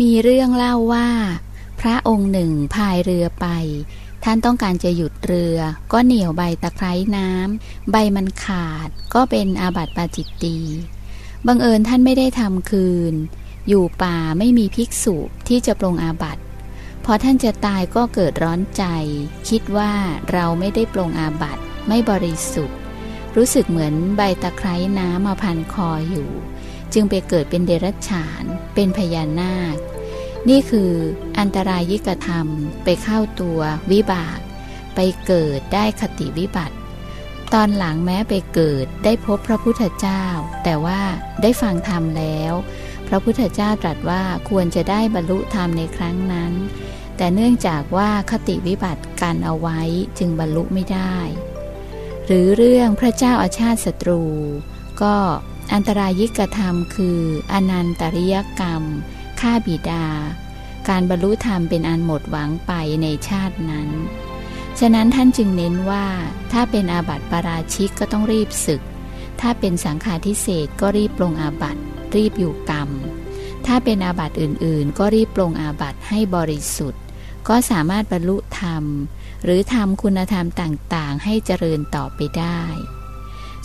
มีเรื่องเล่าว่า พระองค์หนึ่งพายเรือไป ท่านต้องการจะหยุดเรือ ก็เหนี่ยวใบตะไคร้น้ำใบมันขาด ก็เป็นอาบัติปาจิตตีบังเอิญท่านไม่ได้ทำคืน อยู่ป่าไม่มีภิกษุที่จะปรงอาบัติพอท่านจะตายก็เกิดร้อนใจ คิดว่าเราไม่ได้ปรงอาบัติไม่บริสุทธิ์ รู้สึกเหมือนใบตะไคร้น้ำมาพันคออยู่ จึงไปเกิดเป็นเดรัจฉาน เป็นพญานาค นี่คืออันตรายิกธรรมไปเข้าตัววิบาก ไปเกิดได้คติวิบัติ ตอนหลังแม้ไปเกิดได้พบพระพุทธเจ้า แต่ว่าได้ฟังธรรมแล้ว พระพุทธเจ้าตรัสว่าควรจะได้บรรลุธรรมในครั้งนั้น แต่เนื่องจากว่าคติวิบัติกันเอาไว้จึงบรรลุไม่ได้ หรือเรื่องพระเจ้าอาชาติศัตรู ก็ อันตรายิกธรรมคือ อนันตริยกรรมฆ่าบิดา การบรรลุธรรมเป็นอันหมดหวังไปในชาตินั้น ฉะนั้นท่านจึงเน้นว่า ถ้าเป็นอาบัติปราชิกก็ต้องรีบศึก ถ้าเป็นสังฆาทิเศษก็รีบปรงอาบัติรีบอยู่กรรม ถ้าเป็นอาบัติอื่นๆ ก็รีบปรงอาบัติให้บริสุทธิ์ ก็สามารถบรรลุธรรม หรือทำคุณธรรมต่างๆ ให้เจริญต่อไปได้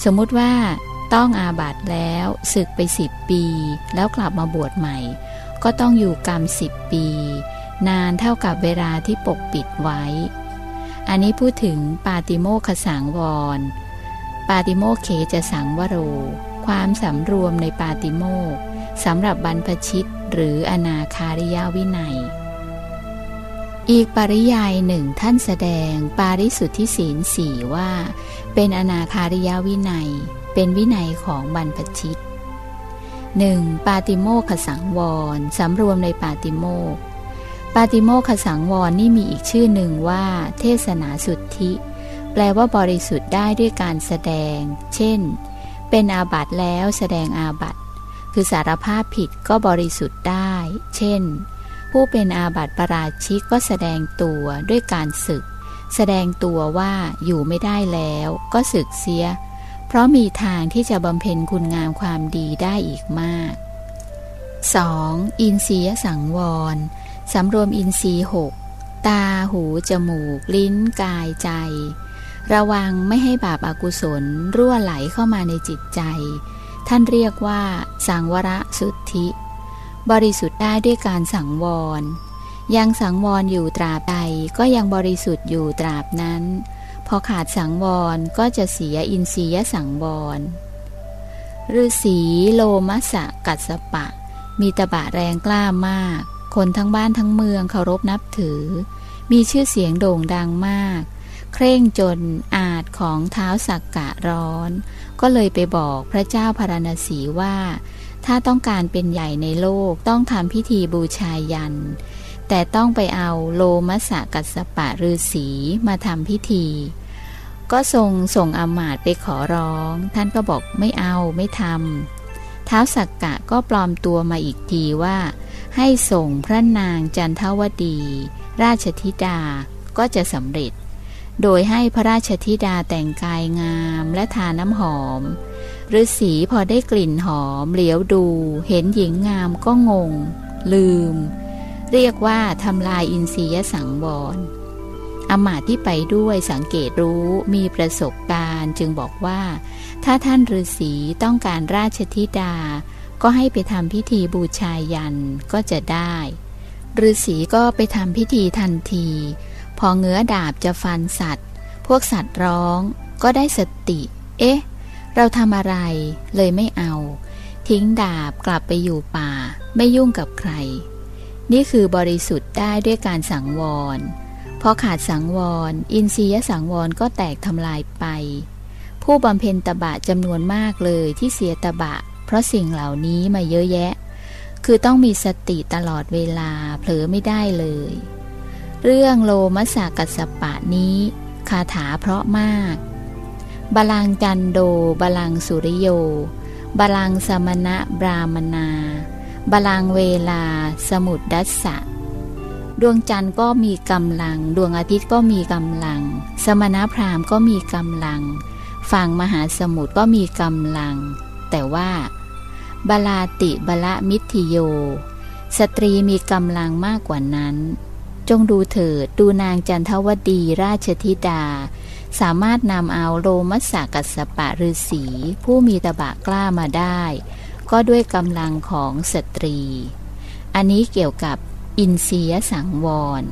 สมมติว่า ต้องอาบัตแล้วศึกไปสิบปี แล้วกลับมาบวชใหม่ ก็ต้องอยู่กรรมสิบปี นานเท่ากับเวลาที่ปกปิดไว้ อันนี้พูดถึงปาติโมขสังวร ปาติโมเขจะสังวโร ความสำรวมในปาติโมกสำหรับบรรพชิตหรืออนาคาริยวินัย อีกปริยายหนึ่งท่านแสดงปาริสุทธิศีลสี่ว่า เป็นอนาคาริยวินัย เป็นวินัยของบรรพชิตหนึ่งปาติโมขสังวรสำรวมในปาติโมกปาติโมขสังวรนี่มีอีกชื่อหนึ่งว่า เทศนาสุทธิ แปลว่าบริสุทธิ์ได้ด้วยการแสดง เช่น เป็นอาบัตแล้วแสดงอาบัตคือสารภาพผิดก็บริสุทธิ์ได้ เช่น ผู้เป็นอาบัติประราชิกก็แสดงตัวด้วยการศึก แสดงตัวว่าอยู่ไม่ได้แล้ว ก็ศึกเสีย ราะมีทางที่จะบำเพ็ญคุณงามความดีได้อีกมาก 2. อินทรียสังวร สำรวมอินทรีย์หกตา หู จมูก ลิ้น กาย ใจ ระวังไม่ให้บาปอากุศล รั่วไหลเข้ามาในจิตใจ ท่านเรียกว่า สังวรสุทธิ บริสุทธิ์ได้ด้วยการสังวร ยังสังวรอยู่ตราบใดก็ยังบริสุทธิ์อยู่ตราบนั้น พอขาดสังวรก็จะเสียอินทรียสังวรฤาษีโลมัสะกัสปะ มีตบะแรงกล้ามาก คนทั้งบ้านทั้งเมืองเคารพนับถือ มีชื่อเสียงโด่งดังมาก เคร่งจนอาจของเท้าสักกะร้อน ก็เลยไปบอกพระเจ้าพารณสีว่า ถ้าต้องการเป็นใหญ่ในโลกต้องทำพิธีบูชายัน แต่ต้องไปเอาโลมัสกัสปะฤาษีมาทำพิธี ก็ทรงส่งอามาตไปขอร้อง ท่านก็บอกไม่เอาไม่ทำท้าวสักกะก็ปลอมตัวมาอีกทีว่า ให้ส่งพระนางจันทวดี ราชธิดาก็จะสำเร็จ โดยให้พระราชธิดาแต่งกายงามและทาน้ำหอมฤาษีพอได้กลิ่นหอมเหลียวดู เห็นหญิงงามก็งง ลืม เรียกว่าทำลายอินทรียสังวรอมาตที่ไปด้วยสังเกตรู้มีประสบการณ์ จึงบอกว่า ถ้าท่านฤาษีต้องการราชธิดา ก็ให้ไปทำพิธีบูชายันก็จะได้ฤาษีก็ไปทำพิธีทันที พอเงื้อดาบจะฟันสัตว์ พวกสัตว์ร้องก็ได้สติ เอ๊ะ เราทำอะไรเลยไม่เอา ทิ้งดาบกลับไปอยู่ป่า ไม่ยุ่งกับใคร นี่คือบริสุทธิ์ได้ด้วยการสังวร พอขาดสังวร อินทรียสังวรก็แตกทำลายไป ผู้บำเพ็ญตบะจำนวนมากเลยที่เสียตบะ เพราะสิ่งเหล่านี้มาเยอะแยะ คือต้องมีสติตลอดเวลาเผลอไม่ได้เลย เรื่องโลมัสากัสปะนี้คาถาเพราะมาก บาลังจันโดบาลังสุริโยบาลังสมณะบรามนา บาลังเวลา สมุดดัสสะ ดวงจันทร์ก็มีกำลัง ดวงอาทิตย์ก็มีกำลัง สมณพราหมณ์ก็มีกำลัง ฝั่งมหาสมุทรก็มีกำลัง แต่ว่า บาลาติบาละมิทิโย สตรีมีกำลังมากกว่านั้น จงดูเถิดดูนางจันทวดีราชธิดา สามารถนำเอาโลมัสสกัสปะฤาษีผู้มีตบะกล้ามาได้ ก็ด้วยกำลังของสตรี อันนี้เกี่ยวกับอินเสียสังวร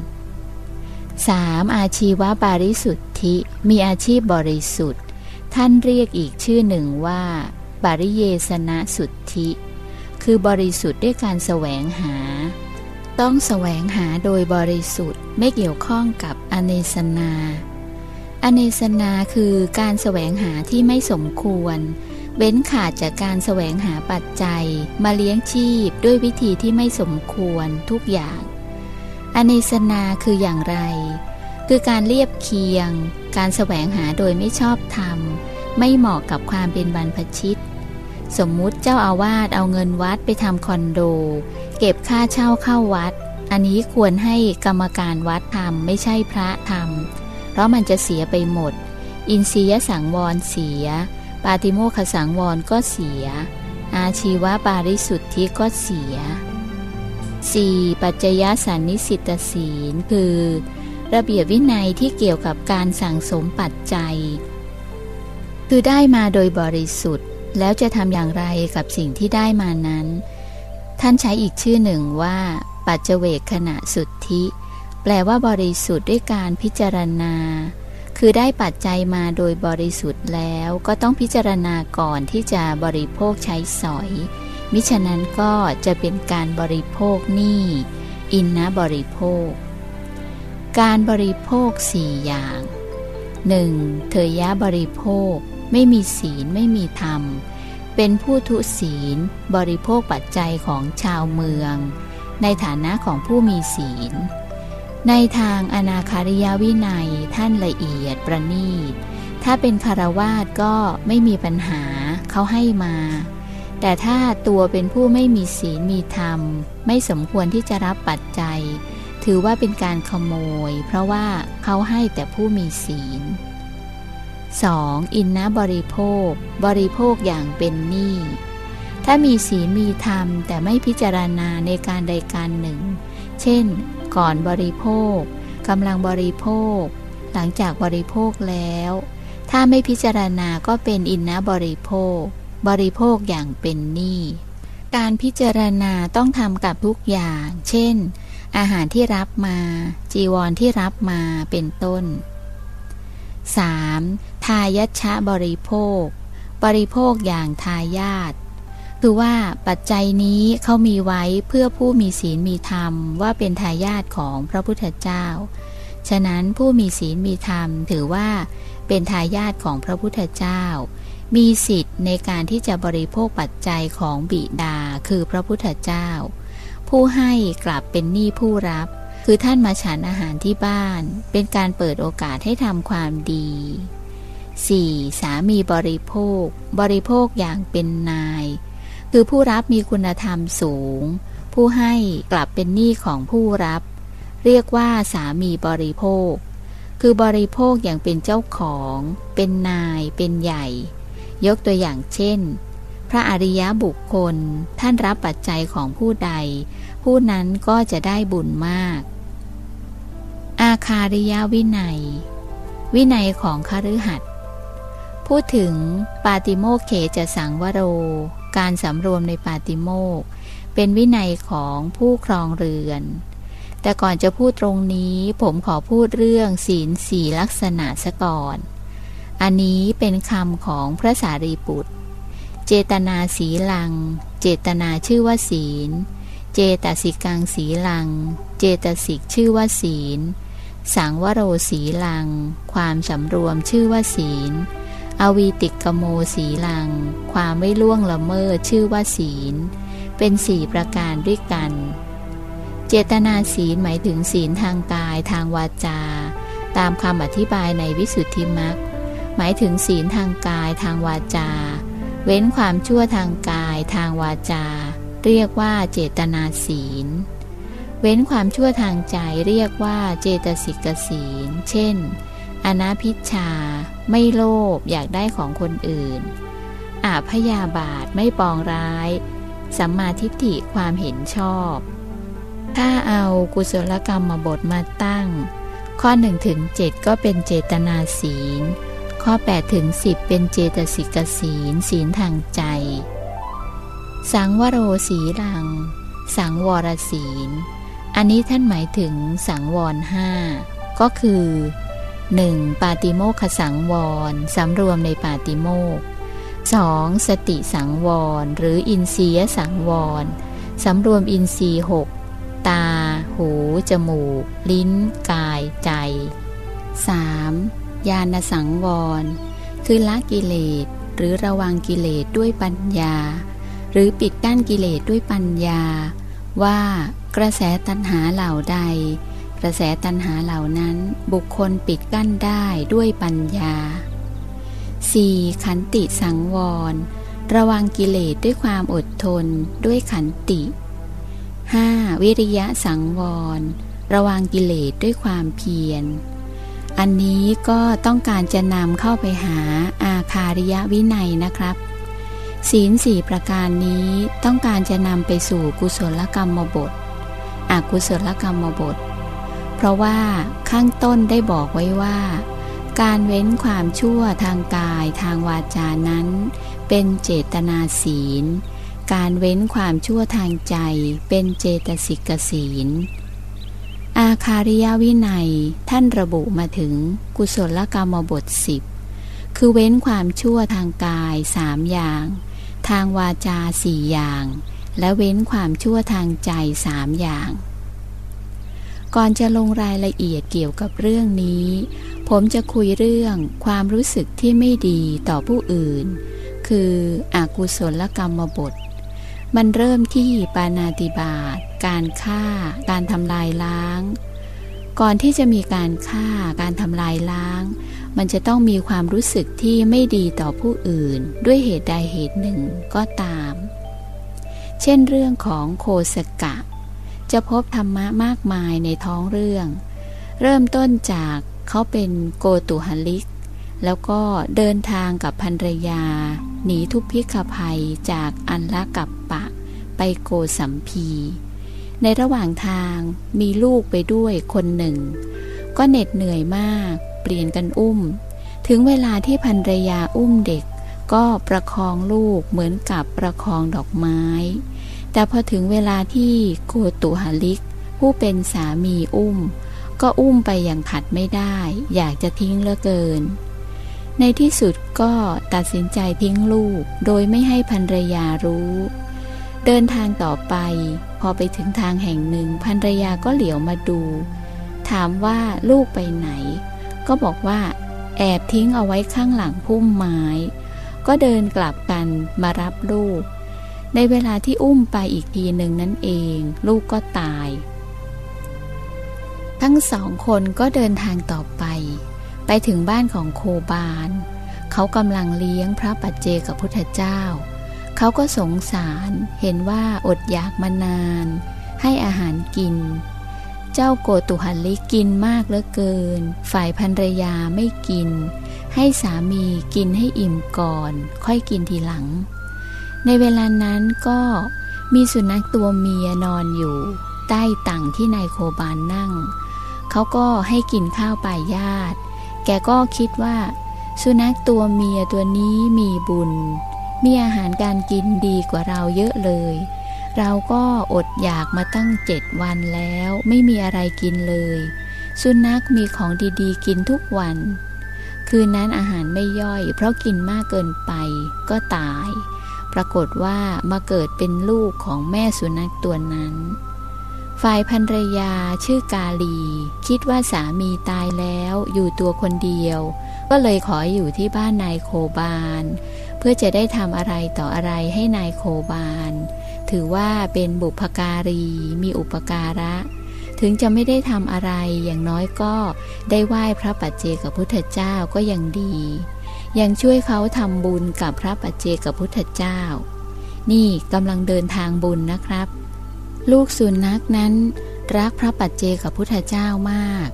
3. อาชีวะบริสุทธิมีอาชีพบริสุทธิ์ ท่านเรียกอีกชื่อหนึ่งว่า บริเยสนะสุทธิ คือบริสุทธิ์ด้วยการแสวงหา ต้องแสวงหาโดยบริสุทธิ์ไม่เกี่ยวข้องกับอเนสนา อเนสนาคือการแสวงหาที่ไม่สมควร เว้นขาดจากการแสวงหาปัจจัย มาเลี้ยงชีพด้วยวิธีที่ไม่สมควรทุกอย่าง อเนสนาคืออย่างไร คือการเรียบเคียง การแสวงหาโดยไม่ชอบธรรม ไม่เหมาะกับความเป็นบรรพชิต สมมุติเจ้าอาวาสเอาเงินวัดไปทำคอนโด เก็บค่าเช่าเข้าวัด อันนี้ควรให้กรรมการวัดทำไม่ใช่พระทำเพราะมันจะเสียไปหมด อินทรียสังวรเสีย ปาติโมขสังวรก็เสีย อาชีวะปาริสุทธิก็เสีย 4. ปัจจยสันนิสิตศีล คือ ระเบียบวินัยที่เกี่ยวกับการสั่งสมปัจจัย คือได้มาโดยบริสุทธิ์ แล้วจะทำอย่างไรกับสิ่งที่ได้มานั้น ท่านใช้อีกชื่อหนึ่งว่า ปัจเจเวกขณะสุทธิ แปลว่าบริสุทธิ์ด้วยการพิจารณา คือได้ปัจจัยมาโดยบริสุทธิ์แล้วก็ต้องพิจารณาก่อนที่จะบริโภคใช้สอย มิฉะนั้นก็จะเป็นการบริโภคหนี้อินนะบริโภค การบริโภคสี่อย่าง 1. เทยะบริโภค ไม่มีศีลไม่มีธรรม เป็นผู้ทุศีล บริโภคปัจจัยของชาวเมือง ในฐานะของผู้มีศีล ในทางอนาคาริยวินัยท่านละเอียดประณีต ถ้าเป็นคารวาสก็ไม่มีปัญหาเขาให้มา แต่ถ้าตัวเป็นผู้ไม่มีศีลมีธรรม ไม่สมควรที่จะรับปัจจัย ถือว่าเป็นการขโมย เพราะว่าเขาให้แต่ผู้มีศีล 2. อินนะบริโภค บริโภคอย่างเป็นหนี้ ถ้ามีศีลมีธรรมแต่ไม่พิจารณาในการใดการหนึ่ง เช่น ก่อนบริโภคกำลังบริโภค หลังจากบริโภคแล้ว ถ้าไม่พิจารณาก็เป็นอินนะบริโภค บริโภคอย่างเป็นหนี้การพิจารณาต้องทำกับทุกอย่าง เช่น อาหารที่รับมา จีวรที่รับมาเป็นต้น 3. ทายัชะบริโภค บริโภคอย่างทายาท คือว่าปัจจัยนี้เขามีไว้เพื่อผู้มีศีลมีธรรมว่าเป็นทายาทของพระพุทธเจ้า ฉะนั้นผู้มีศีลมีธรรมถือว่าเป็นทายาทของพระพุทธเจ้า มีสิทธิ์ในการที่จะบริโภคปัจจัยของบิดาคือพระพุทธเจ้า ผู้ให้กลับเป็นหนี้ผู้รับ คือท่านมาฉันอาหารที่บ้าน เป็นการเปิดโอกาสให้ทำความดี 4. สามีบริโภค บริโภคอย่างเป็นนาย คือผู้รับมีคุณธรรมสูง ผู้ให้กลับเป็นหนี้ของผู้รับ เรียกว่าสามีบริโภค คือบริโภคอย่างเป็นเจ้าของ เป็นนาย เป็นใหญ่ ยกตัวอย่างเช่น พระอริยบุคคลท่านรับปัจจัยของผู้ใด ผู้นั้นก็จะได้บุญมาก อาคาริยวินัย วินัยของคฤหัสถ์พูดถึงปาติโมเขจะสังวโร การสำรวมในปาติโมกเป็นวินัยของผู้ครองเรือน แต่ก่อนจะพูดตรงนี้ผมขอพูดเรื่องศีลสี่ลักษณะซะก่อน อันนี้เป็นคำของพระสารีบุตร เจตนาสีลัง เจตนาชื่อว่าศีล เจตสิกังสีลัง เจตสิกชื่อว่าศีล สังวโรสีลัง ความสำรวมชื่อว่าศีล อวีติกโมสีลัง ความไม่ล่วงละเมิดชื่อว่าศีล เป็นสี่ประการด้วยกัน เจตนาศีลหมายถึงศีลทางกายทางวาจา ตามคำอธิบายในวิสุทธิมรรคหมายถึงศีลทางกายทางวาจา เว้นความชั่วทางกายทางวาจา เรียกว่าเจตนาศีล เว้นความชั่วทางใจเรียกว่าเจตสิกศีล เช่น อนาพิชชา ไม่โลภอยากได้ของคนอื่น อาพยาบาทไม่ปองร้าย สัมมาทิฏฐิความเห็นชอบ ถ้าเอากุศลกรรมมาบทมาตั้ง ข้อ1ถึง7ก็เป็นเจตนาศีล ข้อ8ถึง10 เป็นเจตสิกศีล ศีลทางใจ สังวโรสีลัง สังวรศีล อันนี้ท่านหมายถึงสังวรห้าก็คือ 1. ปาติโมขสังวรสำรวมในปาติโมก 2. สติสังวร หรืออินทรียสังวรสำรวมอินทรีย์หกตา หู จมูก ลิ้น กาย ใจ 3. ญาณสังวร คือละกิเลส หรือระวังกิเลสด้วยปัญญา หรือปิดกั้นกิเลสด้วยปัญญา ว่ากระแสตัณหาเหล่าใด ระแสตัณหาเหล่านั้นบุคคลปิดกั้นได้ด้วยปัญญา 4. ขันติสังวร ระวังกิเลสด้วยความอดทนด้วยขันติ 5. วิริยะสังวร ระวังกิเลสด้วยความเพียร อันนี้ก็ต้องการจะนำเข้าไปหาอาคาริยวินัยนะครับศีลสี่ประการนี้ต้องการจะนำไปสู่กุศลกรรมบทอกุศลกรรมบท เพราะว่าข้างต้นได้บอกไว้ว่า การเว้นความชั่วทางกายทางวาจานั้น เป็นเจตนาศีล การเว้นความชั่วทางใจเป็นเจตสิกศีล อาคาริยวินัยท่านระบุมาถึงกุศลกรรมบทสิบคือเว้นความชั่วทางกายสามอย่าง ทางวาจาสี่อย่าง และเว้นความชั่วทางใจสามอย่าง ก่อนจะลงรายละเอียดเกี่ยวกับเรื่องนี้ ผมจะคุยเรื่องความรู้สึกที่ไม่ดีต่อผู้อื่น คืออกุศลกรรมบท มันเริ่มที่ปานาติบาตการฆ่า การทำลายล้าง ก่อนที่จะมีการฆ่าการทำลายล้าง มันจะต้องมีความรู้สึกที่ไม่ดีต่อผู้อื่น ด้วยเหตุใดเหตุหนึ่งก็ตาม เช่นเรื่องของโคสกะ จะพบธรรมะมากมายในท้องเรื่อง เริ่มต้นจากเขาเป็นโกตุหลิก แล้วก็เดินทางกับภรรยา หนีทุพพิกภัยจากอันละกับปะ ไปโกสัมพี ในระหว่างทางมีลูกไปด้วยคนหนึ่ง ก็เหน็ดเหนื่อยมาก เปลี่ยนกันอุ้ม ถึงเวลาที่ภรรยาอุ้มเด็ก ก็ประคองลูกเหมือนกับประคองดอกไม้ แต่พอถึงเวลาที่โกตุหลิก ผู้เป็นสามีอุ้ม ก็อุ้มไปอย่างขัดไม่ได้ อยากจะทิ้งเหลือเกิน ในที่สุดก็ตัดสินใจทิ้งลูก โดยไม่ให้ภรรยารู้ เดินทางต่อไป พอไปถึงทางแห่งหนึ่งภรรยาก็เหลียวมาดู ถามว่าลูกไปไหน ก็บอกว่า แอบทิ้งเอาไว้ข้างหลังพุ่มไม้ ก็เดินกลับกันมารับลูก ในเวลาที่อุ้มไปอีกทีหนึ่งนั่นเอง ลูกก็ตาย ทั้งสองคนก็เดินทางต่อไป ไปถึงบ้านของโคบาลเขากำลังเลี้ยงพระปัจเจกับพุทธเจ้า เขาก็สงสารเห็นว่าอดอยากมานาน ให้อาหารกิน เจ้าโกตุหันลิกินมากเหลือเกิน ฝ่ายภรรยาไม่กิน ให้สามีกินให้อิ่มก่อน ค่อยกินทีหลัง ในเวลานั้นก็มีสุนัขตัวเมียนอนอยู่ ใต้ตังที่นายโคบานนั่ง เขาก็ให้กินข้าวปลายญาติ แกก็คิดว่า สุนัขตัวเมียตัวนี้มีบุญ มีอาหารการกินดีกว่าเราเยอะเลย เราก็อดอยากมาตั้งเจ็ดวันแล้ว ไม่มีอะไรกินเลย สุนัขมีของดีๆ กินทุกวัน คืนนั้นอาหารไม่ย่อย เพราะกินมากเกินไปก็ตาย ปรากฏว่ามาเกิดเป็นลูกของแม่สุนัขตัวนั้น ฝ่ายภรรยาชื่อกาลี คิดว่าสามีตายแล้วอยู่ตัวคนเดียว ก็เลยขออยู่ที่บ้านนายโคบาน เพื่อจะได้ทำอะไรต่ออะไรให้นายโคบาน ถือว่าเป็นบุพการีมีอุปการะถึงจะไม่ได้ทำอะไรอย่างน้อยก็ได้ไหว้พระปัจเจกพุทธเจ้าก็ยังดี ยังช่วยเขาทำบุญกับพระปัจเจกพุทธเจ้า นี่กำลังเดินทางบุญนะครับ ลูกสุนัขนั้น รักพระปัจเจกับพุทธเจ้ามาก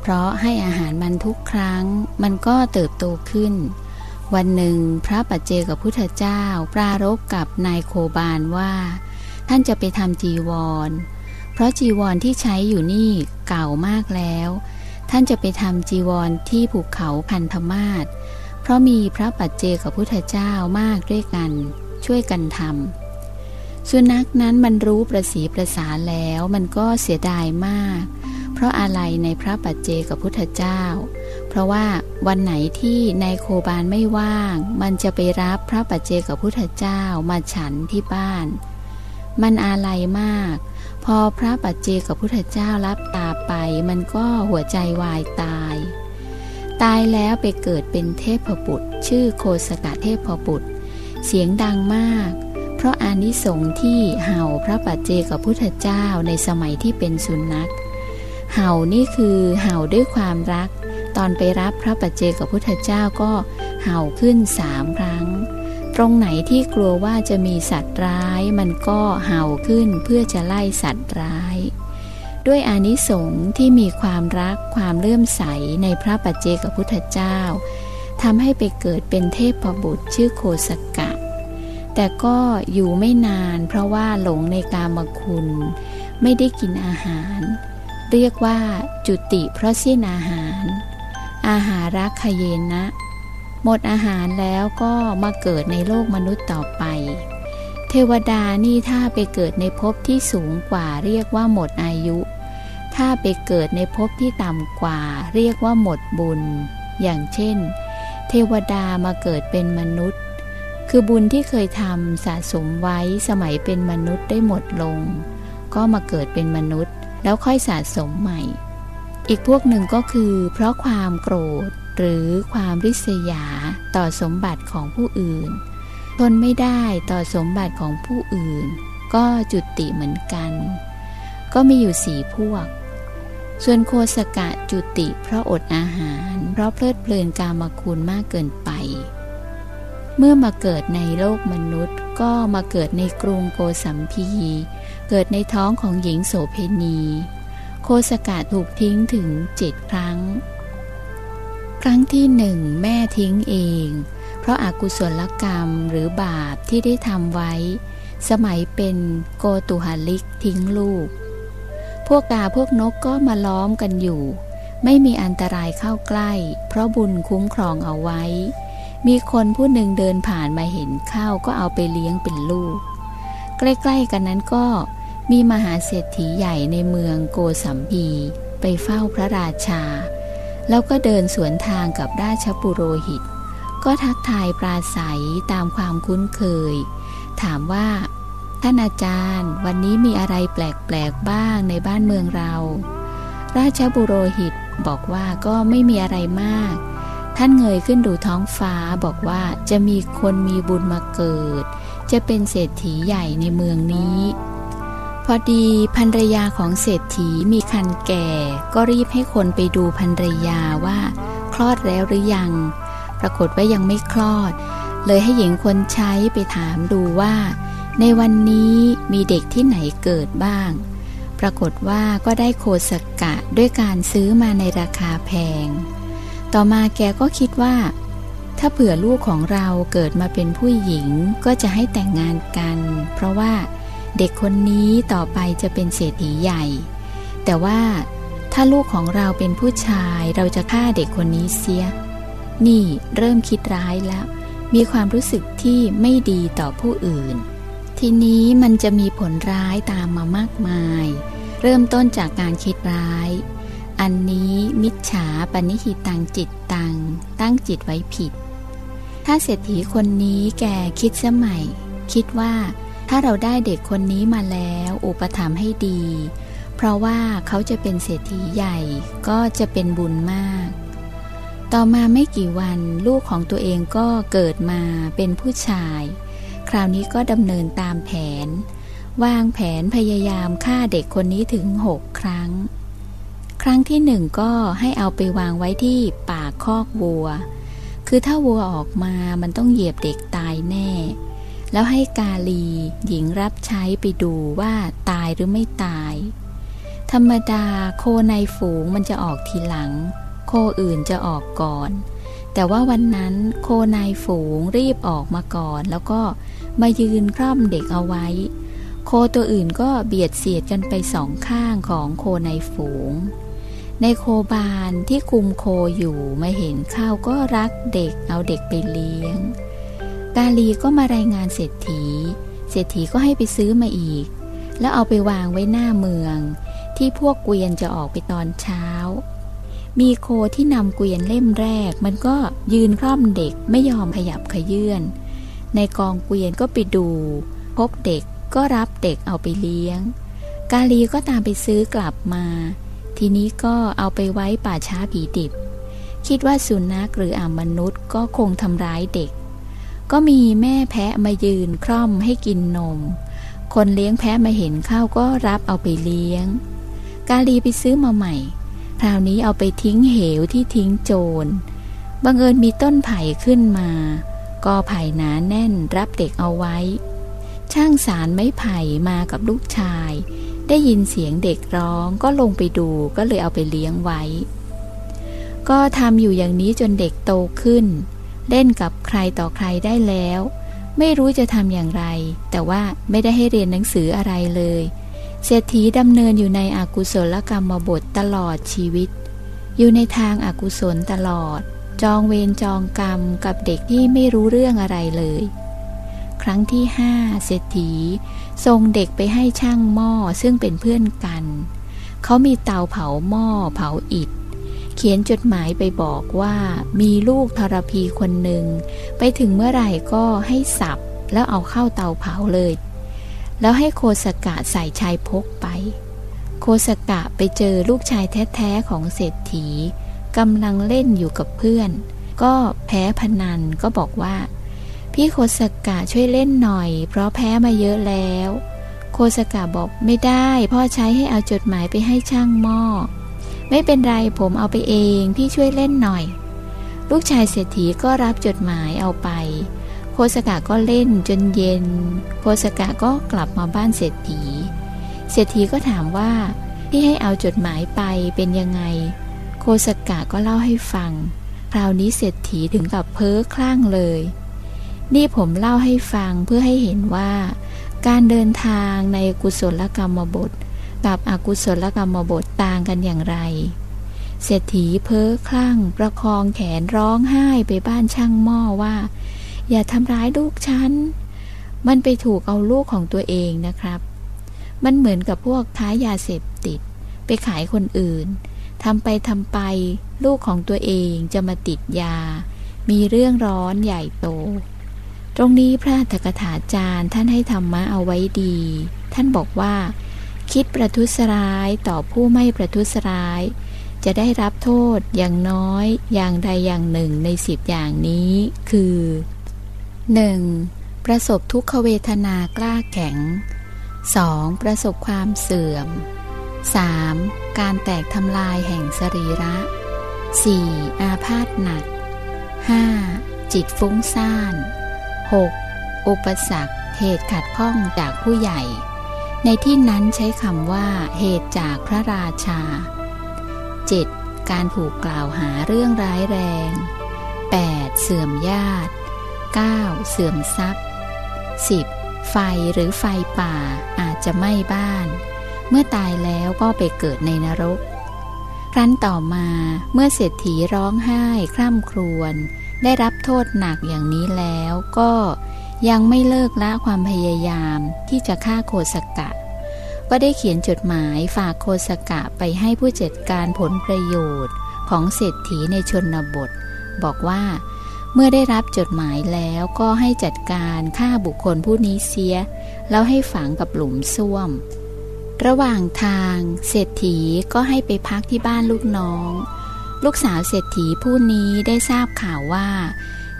เพราะให้อาหารมันทุกครั้ง มันก็เติบโตขึ้น วันหนึ่งพระปัจเจกับพุทธเจ้าปรารบกับนายโคบาลว่า ท่านจะไปทำจีวร เพราะจีวรที่ใช้อยู่นี่เก่ามากแล้ว ท่านจะไปทำจีวรที่ภูเขาพันธมาศ เพราะมีพระปัจเจกับพุทธเจ้ามากด้วยกัน ช่วยกันทำสุนัขนั้นมันรู้ประสีประสาแล้วมันก็เสียดายมาก เพราะอะไรในพระปัจเจกับพุทธเจ้า เพราะว่าวันไหนที่นายโคบาลไม่ว่าง มันจะไปรับพระปัจเจกับพุทธเจ้ามาฉันที่บ้าน มันอาลัยมากพอพระปัจเจกับพุทธเจ้ารับตาไปมันก็หัวใจวายตาย ตายแล้วไปเกิดเป็นเทพบุตร ชื่อโคสกะเทพบุตร เสียงดังมาก เพราะอานิสงส์ที่เห่าพระปัจเจกับพุทธเจ้าในสมัยที่เป็นสุนัข เห่านี่คือเห่าด้วยความรัก ตอนไปรับพระปัจเจกับพุทธเจ้าก็เห่าขึ้นสามครั้ง ตรงไหนที่กลัวว่าจะมีสัตว์ร้าย มันก็เห่าขึ้นเพื่อจะไล่สัตว์ร้าย ด้วยอานิสงส์ที่มีความรักความเลื่อมใสในพระปัจเจกพุทธเจ้าทำให้ไปเกิดเป็นเทพบุตรชื่อโคสกะ แต่ก็อยู่ไม่นานเพราะว่าหลงในกามคุณ ไม่ได้กินอาหาร เรียกว่าจุติเพราะสิ้นอาหาร อาหารักขเยนะ หมดอาหารแล้วก็มาเกิดในโลกมนุษย์ต่อไป เทวดานี่ถ้าไปเกิดในภพที่สูงกว่าเรียกว่าหมดอายุ ถ้าไปเกิดในภพที่ต่ำกว่า เรียกว่าหมดบุญ อย่างเช่น เทวดามาเกิดเป็นมนุษย์ คือบุญที่เคยทำสะสมไว้สมัยเป็นมนุษย์ได้หมดลง ก็มาเกิดเป็นมนุษย์ แล้วค่อยสะสมใหม่ อีกพวกหนึ่งก็คือ เพราะความโกรธหรือความริษยาต่อสมบัติของผู้อื่น ทนไม่ได้ต่อสมบัติของผู้อื่น ก็จุติเหมือนกัน ก็มีอยู่สี่พวก ส่วนโคสกะจุติเพราะอดอาหาร เพราะเพลิดเพลินกามคุณมากเกินไป เมื่อมาเกิดในโลกมนุษย์ ก็มาเกิดในกรุงโกสัมพี เกิดในท้องของหญิงโสเพณี โคสกะถูกทิ้งถึงเจ็ดครั้ง ครั้งที่หนึ่งแม่ทิ้งเอง เพราะอากุศลกรรมหรือบาปที่ได้ทำไว้ สมัยเป็นโกตุหลิกทิ้งลูก พวกกาพวกนกก็มาล้อมกันอยู่ ไม่มีอันตรายเข้าใกล้ เพราะบุญคุ้มครองเอาไว้ มีคนผู้หนึ่งเดินผ่านมาเห็นข้าวก็เอาไปเลี้ยงเป็นลูก ใกล้ๆกันนั้นก็มีมหาเศรษฐีใหญ่ในเมืองโกสัมพีไปเฝ้าพระราชา แล้วก็เดินสวนทางกับราชปุโรหิต ก็ทักทายปราศัยตามความคุ้นเคย ถามว่า ท่านอาจารย์ วันนี้มีอะไรแปลกๆบ้างในบ้านเมืองเรา ราชบุโรหิตบอกว่าก็ไม่มีอะไรมาก ท่านเงยขึ้นดูท้องฟ้าบอกว่าจะมีคนมีบุญมาเกิด จะเป็นเศรษฐีใหญ่ในเมืองนี้ พอดีภรรยาของเศรษฐีมีคันแก่ ก็รีบให้คนไปดูภรรยาว่า คลอดแล้วหรือยัง ปรากฏว่ายังไม่คลอด เลยให้หญิงคนใช้ไปถามดูว่า ในวันนี้มีเด็กที่ไหนเกิดบ้าง ปรากฏว่าก็ได้โคสกะด้วยการซื้อมาในราคาแพง ต่อมาแกก็คิดว่า ถ้าเผื่อลูกของเราเกิดมาเป็นผู้หญิงก็จะให้แต่งงานกัน เพราะว่าเด็กคนนี้ต่อไปจะเป็นเศรษฐีใหญ่ แต่ว่าถ้าลูกของเราเป็นผู้ชายเราจะฆ่าเด็กคนนี้เสีย นี่เริ่มคิดร้ายแล้ว มีความรู้สึกที่ไม่ดีต่อผู้อื่น ทีนี้มันจะมีผลร้ายตามมามากมาย เริ่มต้นจากการคิดร้าย อันนี้มิจฉาปณิหิตังจิตตัง ตั้งจิตไว้ผิด ถ้าเศรษฐีคนนี้แกคิดสมัย คิดว่าถ้าเราได้เด็กคนนี้มาแล้วอุปถัมภ์ให้ดี เพราะว่าเขาจะเป็นเศรษฐีใหญ่ก็จะเป็นบุญมาก ต่อมาไม่กี่วันลูกของตัวเองก็เกิดมาเป็นผู้ชาย ราวนี้ก็ดำเนินตามแผน วางแผนพยายามฆ่าเด็กคนนี้ถึงหกครั้ง ครั้งที่หนึ่งก็ให้เอาไปวางไว้ที่ปากคอกวัว คือถ้าวัวออกมามันต้องเหยียบเด็กตายแน่ แล้วให้กาลีหญิงรับใช้ไปดูว่าตายหรือไม่ตาย ธรรมดาโคในฝูงมันจะออกทีหลัง โคอื่นจะออกก่อน แต่ว่าวันนั้นโคนายฝูงรีบออกมาก่อน แล้วก็มายืนคร่อมเด็กเอาไว้ โคตัวอื่นก็เบียดเสียดกันไปสองข้างของโคในฝูง ในโคบานที่คุมโคอยู่มาเห็นข้าวก็รักเด็กเอาเด็กไปเลี้ยง กาลีก็มารายงานเศรษฐี เศรษฐีก็ให้ไปซื้อมาอีก แล้วเอาไปวางไว้หน้าเมือง ที่พวกเกวียนจะออกไปตอนเช้า มีโคที่นำเกวียนเล่มแรก มันก็ยืนคล่อมเด็กไม่ยอมขยับขยื่น ในกองเกวียนก็ไปดู พบเด็กก็รับเด็กเอาไปเลี้ยง กาลีก็ตามไปซื้อกลับมา ทีนี้ก็เอาไปไว้ป่าช้าผีดิบ คิดว่าสุนัขหรืออามนุษย์ก็คงทำร้ายเด็ก ก็มีแม่แพะมายืนคร่อมให้กินนม คนเลี้ยงแพะมาเห็นข้าวก็รับเอาไปเลี้ยง กาลีไปซื้อมาใหม่ คราวนี้เอาไปทิ้งเหวที่ทิ้งโจร บังเอิญมีต้นไผ่ขึ้นมา ก็ไผ่หนาแน่นรับเด็กเอาไว้ ช่างสารไม้ไผ่มากับลูกชาย ได้ยินเสียงเด็กร้องก็ลงไปดูก็เลยเอาไปเลี้ยงไว้ ก็ทำอยู่อย่างนี้จนเด็กโตขึ้น เล่นกับใครต่อใครได้แล้ว ไม่รู้จะทำอย่างไร แต่ว่าไม่ได้ให้เรียนหนังสืออะไรเลย เศรษฐีดำเนินอยู่ในอากุศลกรรมบทตลอดชีวิต อยู่ในทางอากุศลตลอด จองเวรจองกรรมกับเด็กที่ไม่รู้เรื่องอะไรเลย ครั้งที่ห้าเศรษฐีส่งเด็กไปให้ช่างหม้อซึ่งเป็นเพื่อนกัน เขามีเตาเผาหม้อเผาอิฐ เขียนจดหมายไปบอกว่ามีลูกทรพีคนหนึ่ง ไปถึงเมื่อไหร่ก็ให้สับแล้วเอาเข้าเตาเผาเลย แล้วให้โคสกะใส่ชายพกไป โคสกะไปเจอลูกชายแท้ๆของเศรษฐีกำลังเล่นอยู่กับเพื่อน ก็แพ้พนันก็บอกว่า พี่โคสกะช่วยเล่นหน่อย เพราะแพ้มาเยอะแล้ว โคสกะบอกไม่ได้ พ่อใช้ให้เอาจดหมายไปให้ช่างหม้อ ไม่เป็นไรผมเอาไปเอง พี่ช่วยเล่นหน่อย ลูกชายเศรษฐีก็รับจดหมายเอาไป โคสกะก็เล่นจนเย็น โคสกะก็กลับมาบ้านเศรษฐี เศรษฐีก็ถามว่าที่ให้เอาจดหมายไปเป็นยังไง โคสกะก็เล่าให้ฟัง คราวนี้เศรษฐีถึงกับเพ้อคลั่งเลย นี่ผมเล่าให้ฟังเพื่อให้เห็นว่า การเดินทางในกุศลกรรมบท กับอกุศลกรรมบทต่างกันอย่างไร เศรษฐีเพ้อคลั่งประคองแขนร้องไห้ไปบ้านช่างหม้อว่า อย่าทำร้ายลูกฉัน มันไปถูกเอาลูกของตัวเองนะครับ มันเหมือนกับพวกท้ายาเสพติด ไปขายคนอื่นทำไปทำไป ลูกของตัวเองจะมาติดยา มีเรื่องร้อนใหญ่โต ตรงนี้พระธกถาจารย์ท่านให้ธรรมะเอาไว้ดี ท่านบอกว่า คิดประทุษร้ายต่อผู้ไม่ประทุษร้าย จะได้รับโทษอย่างน้อยอย่างใดอย่างหนึ่งในสิบอย่างนี้ คือ 1. ประสบทุกขเวทนากล้าแข็ง 2. ประสบความเสื่อม 3. การแตกทำลายแห่งสรีระ 4. อาพาธหนัก 5. จิตฟุ้งซ่าน 6. อุปสรรคเหตุขัดข้องจากผู้ใหญ่ ในที่นั้นใช้คำว่า เหตุจากพระราชา 7. การถูกกล่าวหาเรื่องร้ายแรง 8. เสื่อมญาติ 9. เสื่อมทรัพย์ 10. ไฟหรือไฟป่าอาจจะไหม้บ้าน เมื่อตายแล้วก็ไปเกิดในนรก ครั้นต่อมาเมื่อเศรษฐีร้องไห้คร่ำครวญได้รับโทษหนักอย่างนี้แล้วก็ยังไม่เลิกละความพยายามที่จะฆ่าโคสกะ ก็ได้เขียนจดหมายฝากโคสกะไปให้ผู้จัดการผลประโยชน์ของเศรษฐีในชนบท บอกว่า เมื่อได้รับจดหมายแล้วก็ให้จัดการฆ่าบุคคลผู้นี้เสีย แล้วให้ฝังกับหลุมซ่วม ระหว่างทางเศรษฐีก็ให้ไปพักที่บ้านลูกน้อง ลูกสาวเศรษฐีผู้นี้ได้ทราบข่าวว่า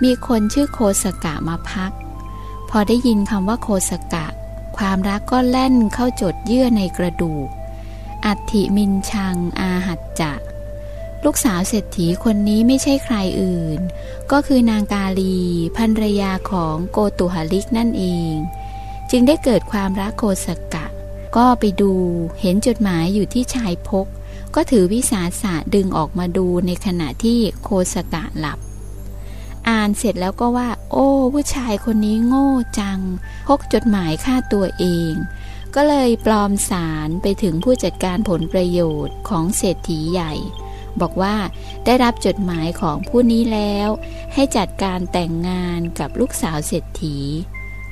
มีคนชื่อโคสกะมาพัก พอได้ยินคำว่าโคสกะ ความรักก็แล่นเข้าจดเยื่อในกระดูก อัฐิมินชังอาหัดจะ ลูกสาวเศรษฐีคนนี้ไม่ใช่ใครอื่น ก็คือนางกาลีภรรยาของโกตุหลิกนั่นเอง จึงได้เกิดความรักโคสกะ ก็ไปดูเห็นจดหมายอยู่ที่ชายพก ก็ถือวิสาสะดึงออกมาดูในขณะที่โคสกะหลับ อ่านเสร็จแล้วก็ว่า โอ้ผู้ชายคนนี้โง่จัง พกจดหมายฆ่าตัวเองก็เลยปลอมสารไปถึงผู้จัดการผลประโยชน์ของเศรษฐีใหญ่ บอกว่าได้รับจดหมายของผู้นี้แล้ว ให้จัดการแต่งงานกับลูกสาวเศรษฐี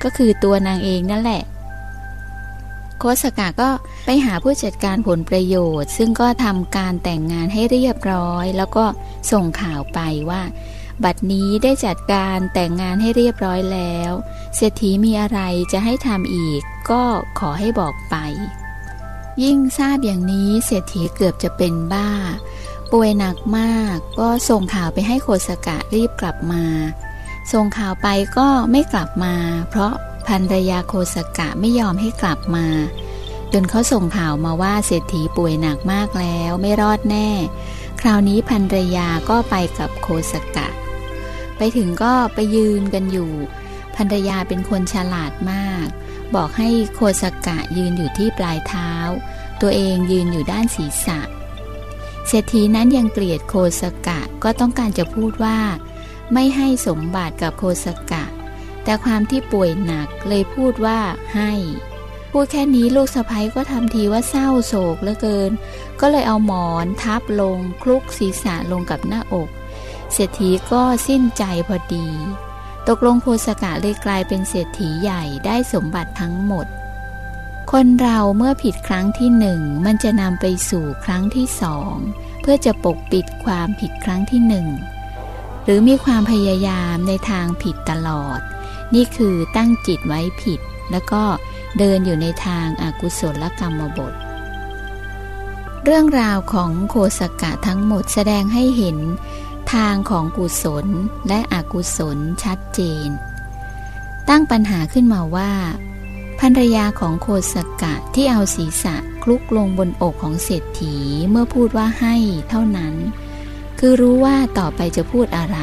ก็คือตัวนางเองนั่นแหละ โคสกาก็ไปหาผู้จัดการผลประโยชน์ ซึ่งก็ทำการแต่งงานให้เรียบร้อย แล้วก็ส่งข่าวไปว่า บัดนี้ได้จัดการแต่งงานให้เรียบร้อยแล้ว เศรษฐีมีอะไรจะให้ทำอีก ก็ขอให้บอกไปยิ่งทราบอย่างนี้เศรษฐีเกือบจะเป็นบ้า ป่วยหนักมากก็ส่งข่าวไปให้โคสกะรีบกลับมา ส่งข่าวไปก็ไม่กลับมา เพราะภรรยาโคสกะไม่ยอมให้กลับมา จนเขาส่งข่าวมาว่าเศรษฐีป่วยหนักมากแล้วไม่รอดแน่ คราวนี้ภรรยาก็ไปกับโคสกะ ไปถึงก็ไปยืนกันอยู่ภรรยาเป็นคนฉลาดมาก บอกให้โคสกะยืนอยู่ที่ปลายเท้า ตัวเองยืนอยู่ด้านศีรษะ เศรษฐีนั้นยังเกลียดโคสกะก็ต้องการจะพูดว่า ไม่ให้สมบัติกับโคสกะ แต่ความที่ป่วยหนักเลยพูดว่าให้ พูดแค่นี้ลูกสะพ้ยก็ทำทีว่าเศร้าโศกเหลือเกิน ก็เลยเอาหมอนทับลงคลุกศีรษะลงกับหน้าอก เศรษฐีก็สิ้นใจพอดี ตกลงโพสกะเลยกลายเป็นเศรษฐีใหญ่ได้สมบัติทั้งหมด คนเราเมื่อผิดครั้งที่หนึ่งมันจะนำไปสู่ครั้งที่สองเพื่อจะปกปิดความผิดครั้งที่หนึ่งหรือมีความพยายามในทางผิดตลอด นี่คือตั้งจิตไว้ผิด แล้วก็เดินอยู่ในทางอากุศลกรรมบท เรื่องราวของโคสกะทั้งหมดแสดงให้เห็น ทางของกุศลและอกุศลชัดเจน ตั้งปัญหาขึ้นมาว่า ภรรยาของโคสกะที่เอาศีรษะคลุกลงบนอกของเศรษฐีเมื่อพูดว่าให้เท่านั้น คือรู้ว่าต่อไปจะพูดอะไร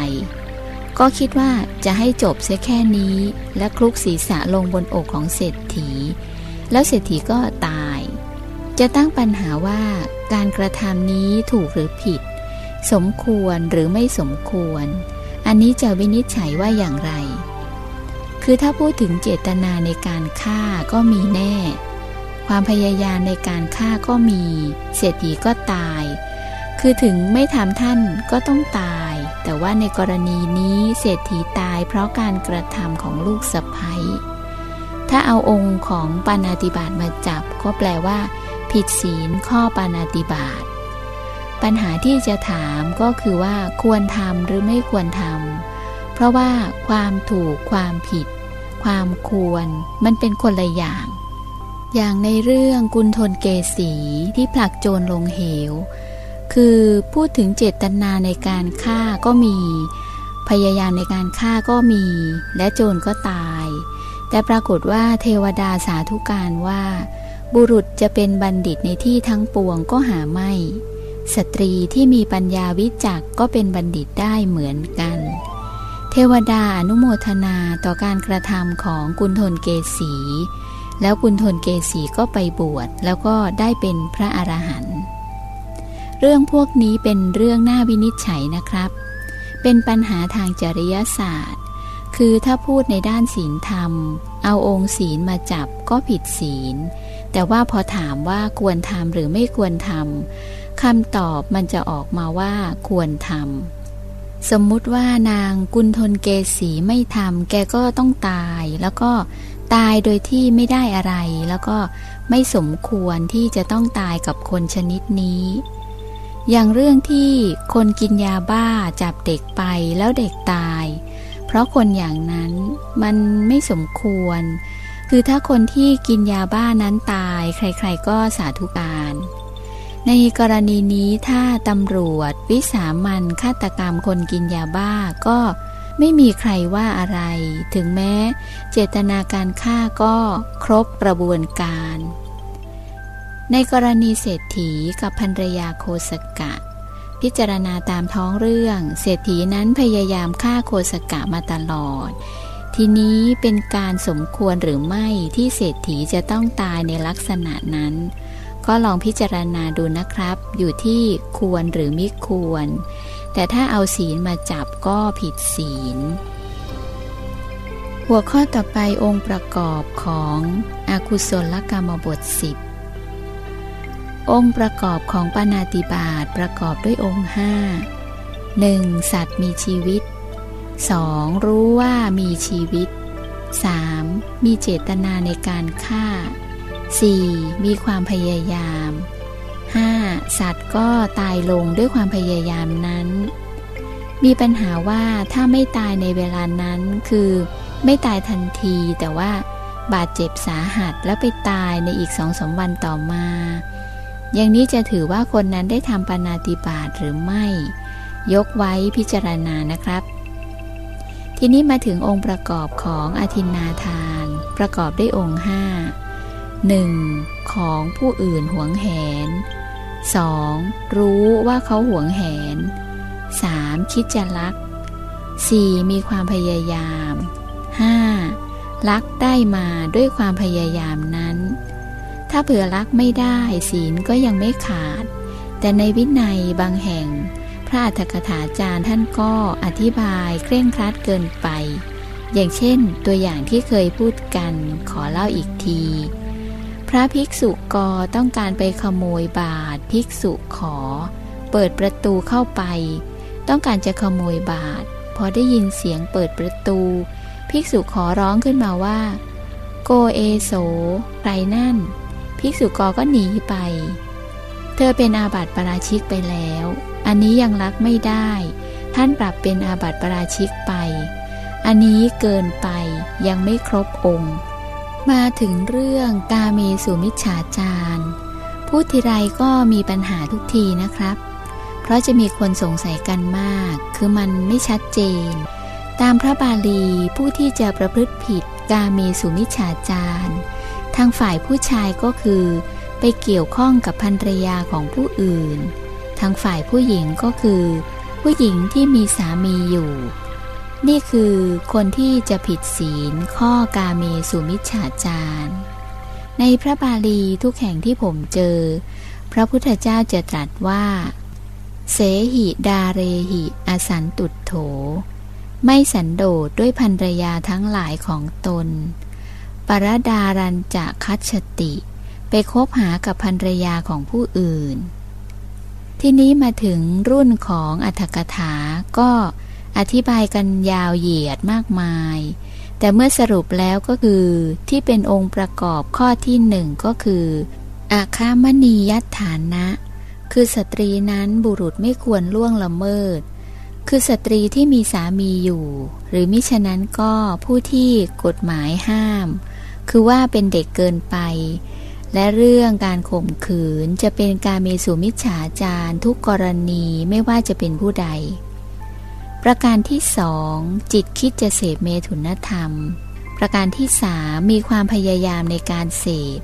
ก็คิดว่าจะให้จบเสียแค่นี้ และคลุกศีรษะลงบนอกของเศรษฐี แล้วเศรษฐีก็ตาย จะตั้งปัญหาว่าการกระทำนี้ถูกหรือผิด สมควรหรือไม่สมควร อันนี้จะวินิจฉัยว่าอย่างไร คือถ้าพูดถึงเจตนาในการฆ่าก็มีแน่ ความพยายามในการฆ่าก็มีเศรษฐีก็ตาย คือถึงไม่ทำท่านก็ต้องตาย แต่ว่าในกรณีนี้เศรษฐีตายเพราะการกระทำของลูกสะพ้ยถ้าเอาองค์ของปานาติบาตมาจับก็แปลว่า ผิดศีลข้อปานาติบาตปัญหาที่จะถามก็คือว่าควรทำหรือไม่ควรทำเพราะว่าความถูกความผิด ความควร มันเป็นคนละอย่าง อย่างในเรื่องกุณทนเกสีที่ผลักโจรลงเหว คือพูดถึงเจตนาในการฆ่าก็มี พยายามในการฆ่าก็มี และโจรก็ตาย แต่ปรากฏว่าเทวดาสาธุการว่า บุรุษจะเป็นบัณฑิตในที่ทั้งปวงก็หาไม่ สตรีที่มีปัญญาวิจักก็เป็นบัณฑิตได้เหมือนกัน เทวดาอนุโมทนาต่อการกระทำของกุณฑลเกษี แล้วกุณฑลเกษีก็ไปบวชแล้วก็ได้เป็นพระอรหันต์เรื่องพวกนี้เป็นเรื่องน่าวินิจฉัยนะครับ เป็นปัญหาทางจริยศาสตร์ คือถ้าพูดในด้านศีลธรรม เอาองค์ศีลมาจับก็ผิดศีล แต่ว่าพอถามว่าควรทำหรือไม่ควรทำคำตอบมันจะออกมาว่าควรทำ สมมุติว่านางกุณทนเกษีไม่ทำแกก็ต้องตาย แล้วก็ตายโดยที่ไม่ได้อะไร แล้วก็ไม่สมควรที่จะต้องตายกับคนชนิดนี้ อย่างเรื่องที่คนกินยาบ้าจับเด็กไปแล้วเด็กตาย เพราะคนอย่างนั้นมันไม่สมควร คือถ้าคนที่กินยาบ้านั้นตาย ใครๆก็สาธุการ ในกรณีนี้ถ้าตำรวจ วิสามันฆาตกรรมคนกินยาบ้าก็ไม่มีใครว่าอะไร ถึงแม้ เจตนาการฆ่าก็ครบกระบวนการ ในกรณีเศรษฐีกับภรรยาโคสกะ พิจารณาตามท้องเรื่อง เศรษฐีนั้นพยายามฆ่าโคสกะมาตลอด ทีนี้เป็นการสมควรหรือไม่ที่เศรษฐีจะต้องตายในลักษณะนั้น ก็ลองพิจารณาดูนะครับ อยู่ที่ควรหรือไม่ควร แต่ถ้าเอาศีลมาจับก็ผิดศีล หัวข้อต่อไปองค์ประกอบของอากุศลกรรมบทสิบองค์ประกอบของปานาติบาตประกอบด้วยองค์ห้าหนึ่งสัตว์มีชีวิต 2. รู้ว่ามีชีวิต 3. มีเจตนาในการฆ่า 4. มีความพยายาม 5. สัตว์ก็ตายลงด้วยความพยายามนั้น มีปัญหาว่าถ้าไม่ตายในเวลานั้นคือไม่ตายทันทีแต่ว่าบาดเจ็บสาหัสแล้วไปตายในอีกสองสมวันต่อมา อย่างนี้จะถือว่าคนนั้นได้ทำปานาติบาตหรือไม่ ยกไว้พิจารณานะครับ ทีนี้มาถึงองค์ประกอบของอธินาทาน ประกอบด้วยองค์ห้า หนึ่งของผู้อื่นหวงแหน 2. รู้ว่าเขาหวงแหน 3. คิดจะลัก 4. มีความพยายาม 5. ลักได้มาด้วยความพยายามนั้น ถ้าเผื่อลักไม่ได้ศีลก็ยังไม่ขาด แต่ในวินัยบางแห่ง พระอัฏฐกถาจารย์ท่านก็อธิบายเคร่งครัดเกินไป อย่างเช่นตัวอย่างที่เคยพูดกันขอเล่าอีกที พระภิกษุกอต้องการไปขโมยบาทภิกษุขอ เปิดประตูเข้าไป ต้องการจะขโมยบาทพอได้ยินเสียงเปิดประตู ภิกษุขอร้องขึ้นมาว่า โกเอโสใครนั่น ภิกษุกอก็หนีไป เธอเป็นอาบัติปราชิกไปแล้ว อันนี้ยังรักไม่ได้ ท่านปรับเป็นอาบัติปราชิกไป อันนี้เกินไปยังไม่ครบองค์ มาถึงเรื่องกาเมสุมิชฌาจารพูดทีไรก็มีปัญหาทุกทีนะครับ เพราะจะมีคนสงสัยกันมาก คือมันไม่ชัดเจน ตามพระบาลีผู้ที่จะประพฤติผิดกาเมสุมิฉาจารทางฝ่ายผู้ชายก็คือ ไปเกี่ยวข้องกับภรรยาของผู้อื่น ทางฝ่ายผู้หญิงก็คือ ผู้หญิงที่มีสามีอยู่ นี่คือคนที่จะผิดศีลข้อกาเมสุมิฉาจารในพระบาลีทุกแห่งที่ผมเจอ พระพุทธเจ้าจะตรัสว่า เสหิดาเรหิอสันตุโถ ไม่สันโดษด้วยพันรยาทั้งหลายของตน ปรดารันจะคัตชติ ไปคบหากับพันรยาของผู้อื่น ที่นี้มาถึงรุ่นของอัธกถาก็ อธิบายกันยาวเหยียดมากมาย แต่เมื่อสรุปแล้วก็คือที่เป็นองค์ประกอบข้อที่หนึ่งก็คืออาคามณียตฐานะ คือสตรีนั้นบุรุษไม่ควรล่วงละเมิด คือสตรีที่มีสามีอยู่ หรือมิฉะนั้นก็ผู้ที่กฎหมายห้าม คือว่าเป็นเด็กเกินไป และเรื่องการข่มขืนจะเป็นการมีสุมิจฉาจารทุกกรณีไม่ว่าจะเป็นผู้ใด ประการที่สองจิตคิดจะเสพเมถุนธรรม ประการที่สามมีความพยายามในการเสพ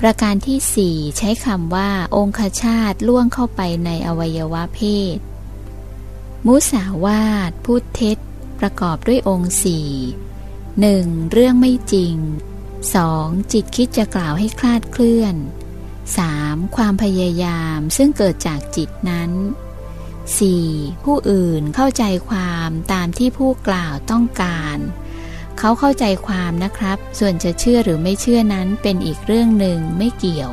ประการที่สี่ใช้คำว่า องคชาตล่วงเข้าไปในอวัยวะเพศ มุสาวาทพูดเท็จ ประกอบด้วยองค์สี่หนึ่งเรื่องไม่จริง 2. จิตคิดจะกล่าวให้คลาดเคลื่อน 3. ความพยายามซึ่งเกิดจากจิตนั้น 4. ผู้อื่นเข้าใจความตามที่ผู้กล่าวต้องการ เขาเข้าใจความนะครับ ส่วนจะเชื่อหรือไม่เชื่อนั้นเป็นอีกเรื่องหนึ่งไม่เกี่ยว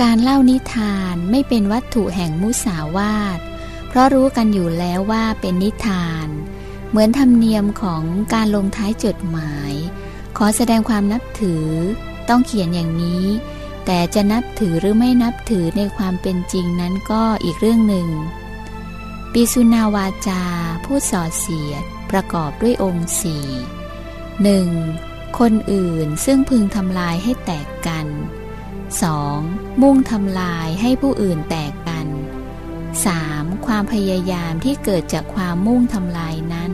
การเล่านิทานไม่เป็นวัตถุแห่งมุสาวาท เพราะรู้กันอยู่แล้วว่าเป็นนิทาน เหมือนธรรมเนียมของการลงท้ายจดหมาย ขอแสดงความนับถือ ต้องเขียนอย่างนี้ แต่จะนับถือหรือไม่นับถือในความเป็นจริงนั้นก็อีกเรื่องหนึ่ง ปิสุนาวาจาพูดสอดเสียดประกอบด้วยองค์สี่หนึ่งคนอื่นซึ่งพึงทำลายให้แตกกัน 2. มุ่งทำลายให้ผู้อื่นแตกกัน 3. ความพยายามที่เกิดจากความมุ่งทำลายนั้น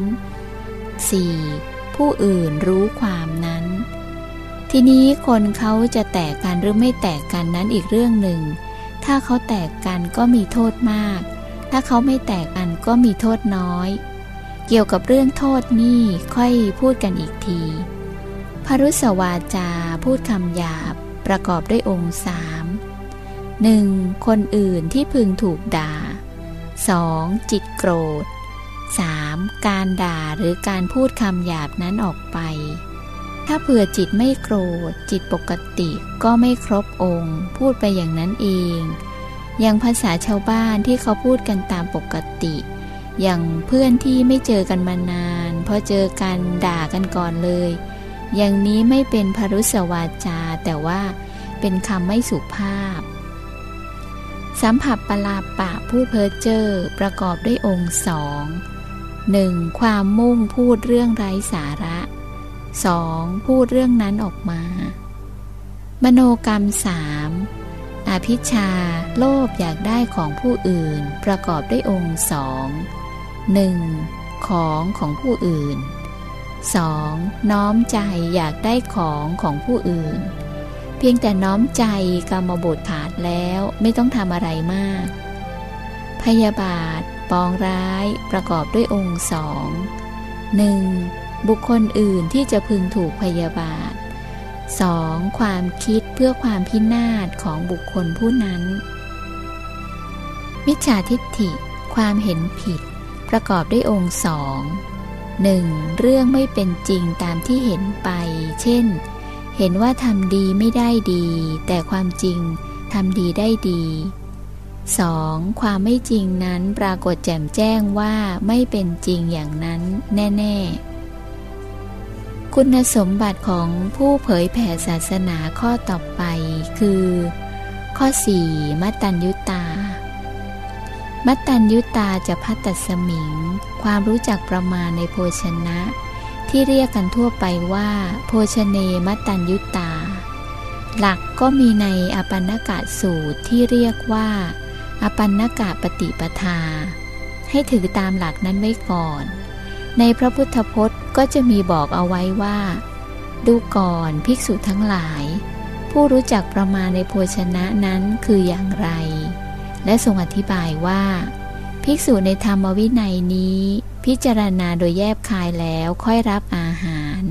4. ผู้อื่นรู้ความนั้น ทีนี้คนเขาจะแตกกันหรือไม่แตกกันนั้นอีกเรื่องหนึ่ง ถ้าเขาแตกกันก็มีโทษมาก ถ้าเขาไม่แตกกันก็มีโทษน้อย เกี่ยวกับเรื่องโทษนี่ค่อยพูดกันอีกทีพรุสวาจาพูดคำหยาบประกอบด้วยองค์สามหนึ่งคนอื่นที่พึงถูกด่า 2. จิตโกรธ 3. การด่าหรือการพูดคำหยาบนั้นออกไป ถ้าเผื่อจิตไม่โกรธ จิตปกติก็ไม่ครบองค์ พูดไปอย่างนั้นเอง อย่างภาษาชาวบ้านที่เขาพูดกันตามปกติ อย่างเพื่อนที่ไม่เจอกันมานานพอเจอกันด่ากันก่อนเลย อย่างนี้ไม่เป็นพรุสวาจา แต่ว่าเป็นคำไม่สุภาพ สัมผัสปลาปะพูดเพ้อเจ้อประกอบด้วยองค์สองหนึ่งความมุ่งพูดเรื่องไร้สาระ สองพูดเรื่องนั้นออกมา มโนกรรมสามอภิชา โลภอยากได้ของผู้อื่น ประกอบด้วยองค์สองหนึ่งของของผู้อื่นสองน้อมใจอยากได้ของของผู้อื่น เพียงแต่น้อมใจกรรมบทผานแล้วไม่ต้องทำอะไรมาก พยาบาท ปองร้ายประกอบด้วยองค์สองหนึ่ง บุคคลอื่นที่จะพึงถูกพยาบาท 2. ความคิดเพื่อความพินาศของบุคคลผู้นั้น มิจฉาทิฏฐิ ความเห็นผิด ประกอบด้วยองค์สองหนึ่งเรื่องไม่เป็นจริงตามที่เห็นไป เช่น เห็นว่าทำดีไม่ได้ดี แต่ความจริงทำดีได้ดี 2. ความไม่จริงนั้นปรากฏแจ่มแจ้งว่าไม่เป็นจริงอย่างนั้นแน่ ๆ คุณสมบัติของผู้เผยแผ่ศาสนาข้อต่อไปคือ ข้อ 4. มัตตัญยุตา มัตตัญยุตาจะพัตสมิง ความรู้จักประมาณในโภชนะ ที่เรียกกันทั่วไปว่า โภชเนมัตตัญยุตา หลักก็มีในอปันนกะสูตรที่เรียกว่า อปันนกะปฏิปทา ให้ถือตามหลักนั้นไว้ก่อน ในพระพุทธพจน์ก็จะมีบอกเอาไว้ว่า ดูก่อนภิกษุทั้งหลาย ผู้รู้จักประมาณในโภชนะนั้นคืออย่างไร และทรงอธิบายว่า ภิกษุในธรรมวินัยนี้ พิจารณาโดยแยบคายแล้วค่อยรับอาหาร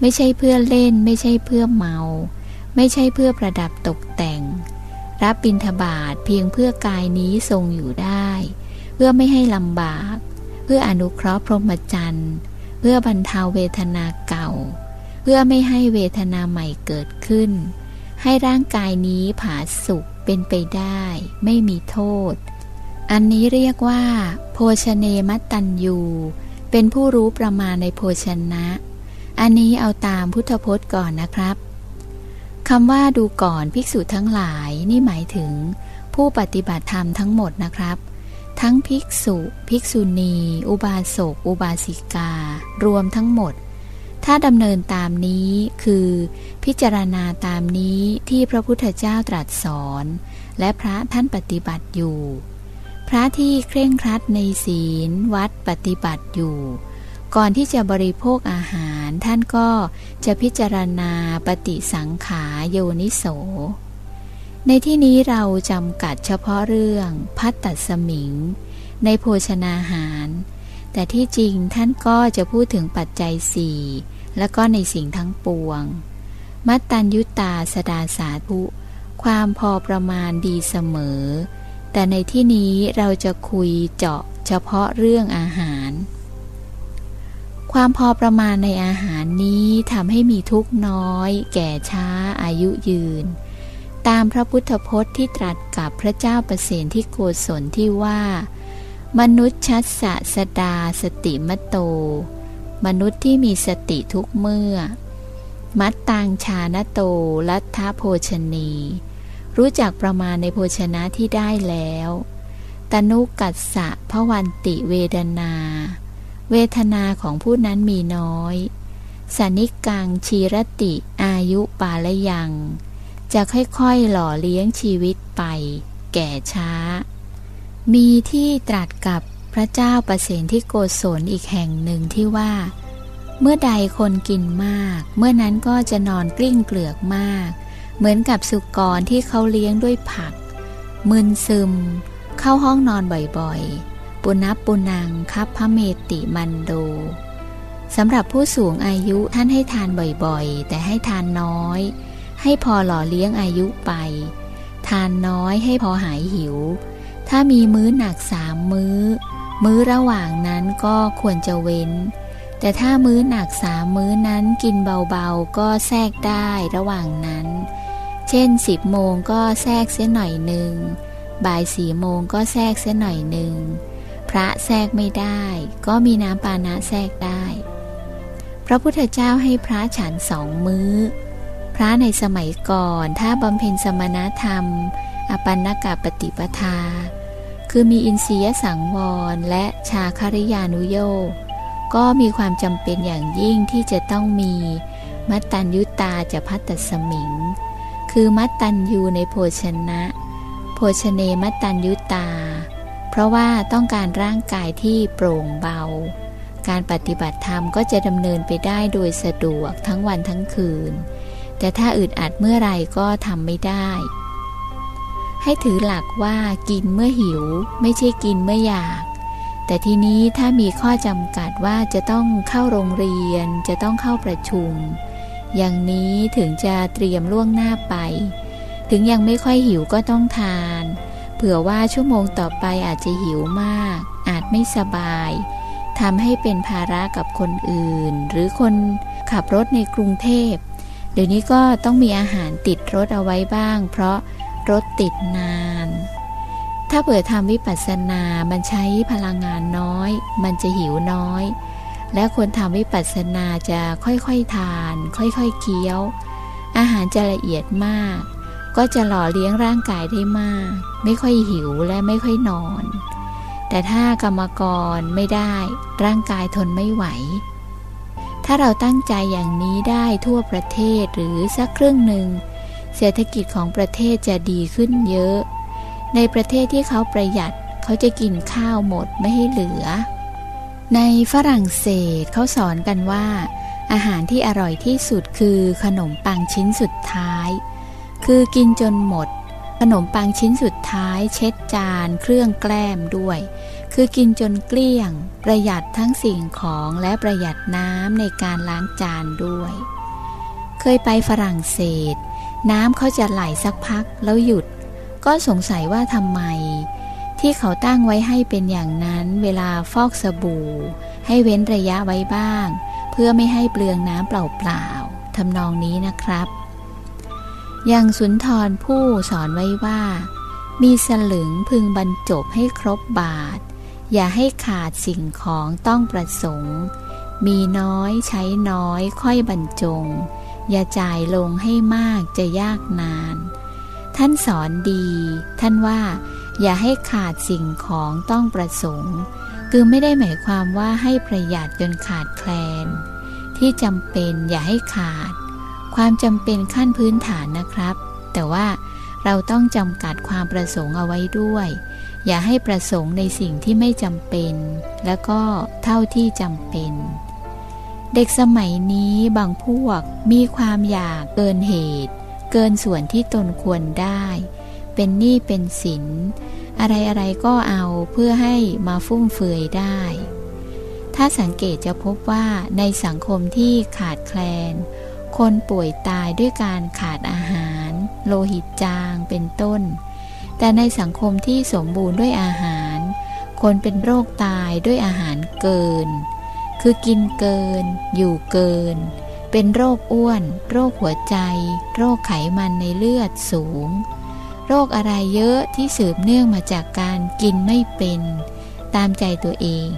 ไม่ใช่เพื่อเล่น ไม่ใช่เพื่อเมา ไม่ใช่เพื่อประดับตกแต่ง รับบิณฑบาตเพียงเพื่อกายนี้ทรงอยู่ได้ เพื่อไม่ให้ลำบาก เพื่ออนุเคราะห์พรหมจรรย์ เพื่อบรรเทาเวทนาเก่า เพื่อไม่ให้เวทนาใหม่เกิดขึ้น ให้ร่างกายนี้ผาสุกเป็นไปได้ ไม่มีโทษ อันนี้เรียกว่า โภชเนมัตตัญยู เป็นผู้รู้ประมาณในโภชนะ อันนี้เอาตามพุทธพจน์ก่อนนะครับคำว่าดูก่อนภิกษุทั้งหลายนี่หมายถึง ผู้ปฏิบัติธรรมทั้งหมดนะครับ ทั้งภิกษุ ภิกษุณี อุบาสก อุบาสิกา รวมทั้งหมด ถ้าดำเนินตามนี้คือ พิจารณาตามนี้ที่พระพุทธเจ้าตรัสสอน และพระท่านปฏิบัติอยู่ พระที่เคร่งครัดในศีลวัดปฏิบัติอยู่ ก่อนที่จะบริโภคอาหารท่านก็จะพิจารณาปฏิสังขาโยนิโส ในที่นี้เราจำกัดเฉพาะเรื่องพัตตสมิง ในโภชนาหาร แต่ที่จริงท่านก็จะพูดถึงปัจจัยสี่และก็ในสิ่งทั้งปวง มัตตัญยุตาสดาสาธุ ความพอประมาณดีเสมอ แต่ในที่นี้เราจะคุยเจาะเฉพาะเรื่องอาหาร ความพอประมาณในอาหารนี้ทำให้มีทุกน้อย แก่ช้าอายุยืน ตามพระพุทธพจน์ที่ตรัสกับพระเจ้าประเสนที่โกศลที่ว่า มนุษย์ชัดสะสดาสติมโต มนุษย์ที่มีสติทุกเมื่อ มัตตังชานโตลัทธโภชนี รู้จักประมาณในโภชนะที่ได้แล้ว ตนุกัสสะพวันติเวดนา เวทนาของผู้นั้นมีน้อยสันิกังชีรติอายุปาลยัง จะค่อยๆหล่อเลี้ยงชีวิตไป แก่ช้า มีที่ตรัสกับพระเจ้าประเสนที่โกศลอีกแห่งหนึ่งที่ว่า เมื่อใดคนกินมาก เมื่อนั้นก็จะนอนกลิ้งเกลือกมาก เหมือนกับสุกรที่เขาเลี้ยงด้วยผัก มึนซึม เข้าห้องนอนบ่อยๆ ปุนับปุนังคับพระเมติมันโดสำหรับผู้สูงอายุท่านให้ทานบ่อยๆ แต่ให้ทานน้อย ให้พอหล่อเลี้ยงอายุไป ทานน้อยให้พอหายหิว ถ้ามีมื้อหนักสามมื้อ มื้อระหว่างนั้นก็ควรจะเว้น แต่ถ้ามื้อหนักสามมื้อนั้นกินเบาๆ ก็แทรกได้ระหว่างนั้น เช่นสิบโมงก็แทรกเสียหน่อยหนึ่งบ่ายสี่โมงก็แทรกเสียหน่อยหนึ่งพระแทรกไม่ได้ ก็มีน้ำปานะแทรกได้ พระพุทธเจ้าให้พระฉันสองมื้อ พระในสมัยก่อน ถ้าบำเพ็ญสมณธรรม อปันนกะปฏิปทา คือมีอินทรียสังวร และชาคริยานุโยกก็มีความจำเป็นอย่างยิ่งที่จะต้องมี มัตตัญยุตาจะพัตตสมิง คือมัตตัญยูในโภชนะ โภชเนมัตตัญยุตา เพราะว่าต้องการร่างกายที่โปร่งเบา การปฏิบัติธรรมก็จะดำเนินไปได้โดยสะดวกทั้งวันทั้งคืน แต่ถ้าอึดอัดเมื่อไรก็ทำไม่ได้ ให้ถือหลักว่ากินเมื่อหิว ไม่ใช่กินเมื่ออยาก แต่ทีนี้ถ้ามีข้อจำกัดว่าจะต้องเข้าโรงเรียน จะต้องเข้าประชุม อย่างนี้ถึงจะเตรียมล่วงหน้าไป ถึงยังไม่ค่อยหิวก็ต้องทาน เผื่อว่าชั่วโมงต่อไปอาจจะหิวมาก อาจไม่สบายทำให้เป็นภาระกับคนอื่น หรือคนขับรถในกรุงเทพ เดี๋ยวนี้ก็ต้องมีอาหารติดรถเอาไว้บ้าง เพราะรถติดนาน ถ้าเปิดทำวิปัสสนา มันใช้พลังงานน้อย มันจะหิวน้อย และคนทำวิปัสสนาจะค่อยๆทาน ค่อยๆเคี้ยว อาหารจะละเอียดมาก ก็จะหล่อเลี้ยงร่างกายได้มาก ไม่ค่อยหิวและไม่ค่อยนอน แต่ถ้ากรรมกรไม่ได้ ร่างกายทนไม่ไหว ถ้าเราตั้งใจอย่างนี้ได้ทั่วประเทศหรือสักครึ่งหนึ่ง เศรษฐกิจของประเทศจะดีขึ้นเยอะ ในประเทศที่เขาประหยัดเขาจะกินข้าวหมดไม่ให้เหลือ ในฝรั่งเศสเขาสอนกันว่า อาหารที่อร่อยที่สุดคือขนมปังชิ้นสุดท้าย คือกินจนหมด ขนมปังชิ้นสุดท้าย เช็ดจาน เครื่องแกล้มด้วย คือกินจนเกลี้ยง ประหยัดทั้งสิ่งของและประหยัดน้ำในการล้างจานด้วย เคยไปฝรั่งเศส น้ำเขาจะไหลสักพักแล้วหยุด ก็สงสัยว่าทำไม ที่เขาตั้งไว้ให้เป็นอย่างนั้นเวลาฟอกสบู่ ให้เว้นระยะไว้บ้าง เพื่อไม่ให้เปลืองน้ำเปล่าๆทำนองนี้นะครับอย่างสุนทรผู้สอนไว้ว่า มีสลึงพึงบรรจบให้ครบบาท อย่าให้ขาดสิ่งของต้องประสงค์ มีน้อยใช้น้อยค่อยบรรจง อย่าจ่ายลงให้มากจะยากนาน ท่านสอนดี ท่านว่า อย่าให้ขาดสิ่งของต้องประสงค์ คือไม่ได้หมายความว่าให้ประหยัดจนขาดแคลน ที่จำเป็นอย่าให้ขาด ความจำเป็นขั้นพื้นฐานนะครับ แต่ว่าเราต้องจำกัดความประสงค์เอาไว้ด้วย อย่าให้ประสงค์ในสิ่งที่ไม่จำเป็น แล้วก็เท่าที่จำเป็น เด็กสมัยนี้บางพวกมีความอยากเกินเหตุ เกินส่วนที่ตนควรได้ เป็นหนี้เป็นสิน อะไรอะไรก็เอาเพื่อให้มาฟุ่มเฟือยได้ ถ้าสังเกตจะพบว่าในสังคมที่ขาดแคลน คนป่วยตายด้วยการขาดอาหาร โลหิตจางเป็นต้น แต่ในสังคมที่สมบูรณ์ด้วยอาหาร คนเป็นโรคตายด้วยอาหารเกิน คือกินเกิน อยู่เกิน เป็นโรคอ้วน โรคหัวใจ โรคไขมันในเลือดสูง โรคอะไรเยอะที่สืบเนื่องมาจากการกินไม่เป็น ตามใจตัวเอง